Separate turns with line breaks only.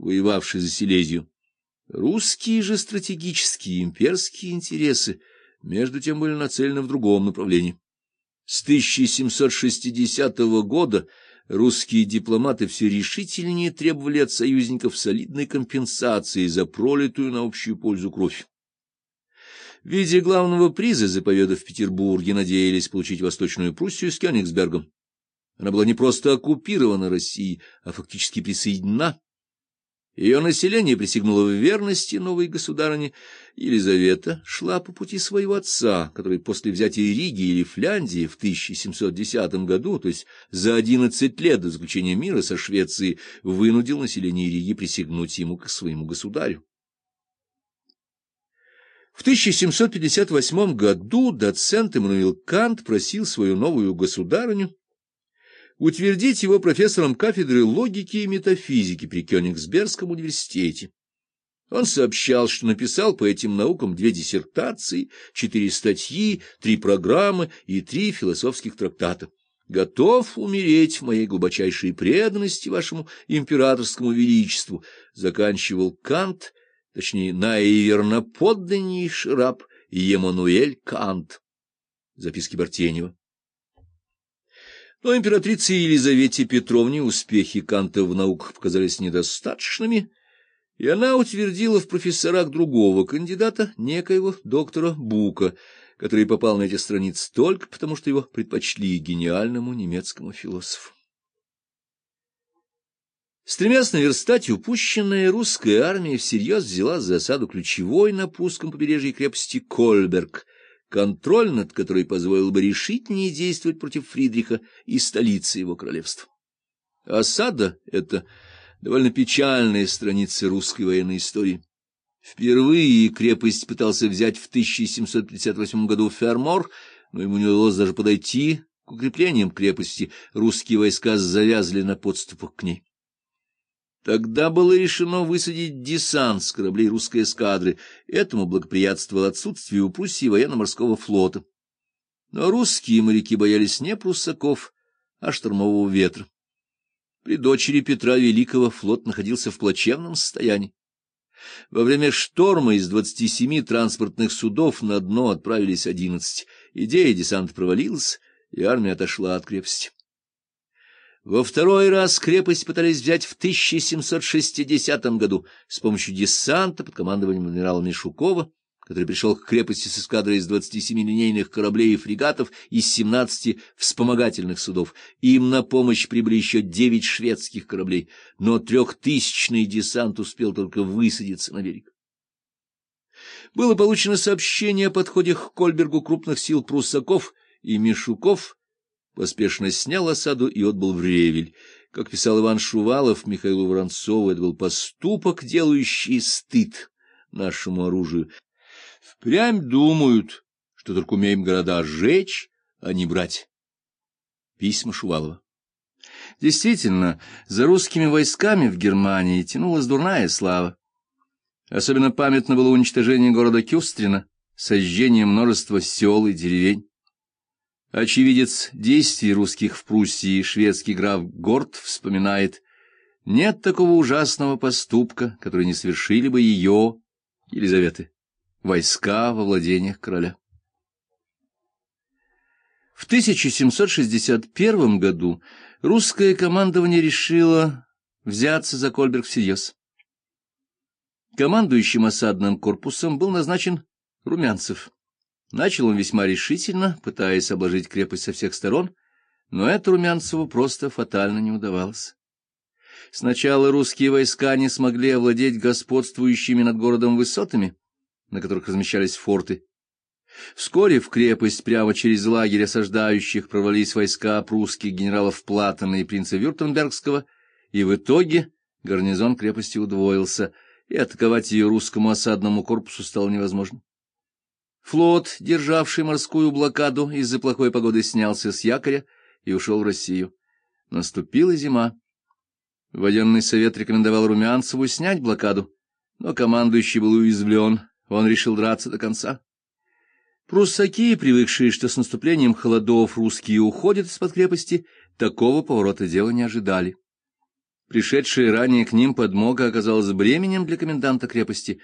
воевавший за Силезию. Русские же стратегические имперские интересы между тем были нацелены в другом направлении. С 1760 года русские дипломаты все решительнее требовали от союзников солидной компенсации за пролитую на общую пользу кровь. В виде главного приза за победу в Петербурге надеялись получить Восточную Пруссию с Кёнигсбергом. Она была не просто оккупирована Россией, а фактически присоединена. Ее население присягнуло в верности новой государыне. Елизавета шла по пути своего отца, который после взятия Риги или Фляндии в 1710 году, то есть за 11 лет до заключения мира со Швецией, вынудил население Риги присягнуть ему к своему государю. В 1758 году доцент Эммануил Кант просил свою новую государыню утвердить его профессором кафедры логики и метафизики при Кёнигсбергском университете. Он сообщал, что написал по этим наукам две диссертации, четыре статьи, три программы и три философских трактата. «Готов умереть в моей глубочайшей преданности вашему императорскому величеству», заканчивал Кант, точнее, наиверноподданнейший раб Емануэль Кант. Записки Бартенева. Но императрице Елизавете Петровне успехи Канта в науках показались недостаточными, и она утвердила в профессорах другого кандидата, некоего доктора Бука, который попал на эти страницы только потому, что его предпочли гениальному немецкому философу. Стремясь наверстать упущенное, русская армия всерьез взяла за осаду ключевой на прусском побережье крепости Кольберг — контроль над которой позволил бы решительнее действовать против Фридриха и столицы его королевства. Осада — это довольно печальная страница русской военной истории. Впервые крепость пытался взять в 1758 году Фермор, но ему не удалось даже подойти к укреплениям крепости, русские войска завязли на подступах к ней. Тогда было решено высадить десант с кораблей русской эскадры. Этому благоприятствовало отсутствие у Пруссии военно-морского флота. Но русские моряки боялись не пруссаков, а штормового ветра. При дочери Петра Великого флот находился в плачевном состоянии. Во время шторма из двадцати семи транспортных судов на дно отправились одиннадцать. Идея десанта провалилась, и армия отошла от крепости. Во второй раз крепость пытались взять в 1760 году с помощью десанта под командованием адмирала Мишукова, который пришел к крепости с эскадрой из 27 линейных кораблей и фрегатов из 17 вспомогательных судов. Им на помощь прибыли еще 9 шведских кораблей, но трехтысячный десант успел только высадиться на берег. Было получено сообщение о подходе к Кольбергу крупных сил пруссаков, и Мишуков поспешно снял осаду и отбыл в Ревель. Как писал Иван Шувалов Михаилу Воронцову, это был поступок, делающий стыд нашему оружию. Впрямь думают, что только умеем города сжечь, а не брать. Письма Шувалова. Действительно, за русскими войсками в Германии тянулась дурная слава. Особенно памятно было уничтожение города Кюстрина, сожжение множества сел и деревень. Очевидец действий русских в Пруссии, шведский граф Горд, вспоминает, нет такого ужасного поступка, который не совершили бы ее, Елизаветы, войска во владениях короля. В 1761 году русское командование решило взяться за Кольберг всерьез. Командующим осадным корпусом был назначен Румянцев. Начал он весьма решительно, пытаясь обложить крепость со всех сторон, но это Румянцеву просто фатально не удавалось. Сначала русские войска не смогли овладеть господствующими над городом высотами, на которых размещались форты. Вскоре в крепость прямо через лагерь осаждающих прорвались войска прусских генералов Платона и принца Вюртембергского, и в итоге гарнизон крепости удвоился, и атаковать ее русскому осадному корпусу стало невозможно. Флот, державший морскую блокаду, из-за плохой погоды снялся с якоря и ушел в Россию. Наступила зима. Военный совет рекомендовал Румянцеву снять блокаду, но командующий был уязвлен, он решил драться до конца. Пруссаки, привыкшие, что с наступлением холодов русские уходят из-под крепости, такого поворота дела не ожидали. Пришедшая ранее к ним подмога оказалась бременем для коменданта крепости,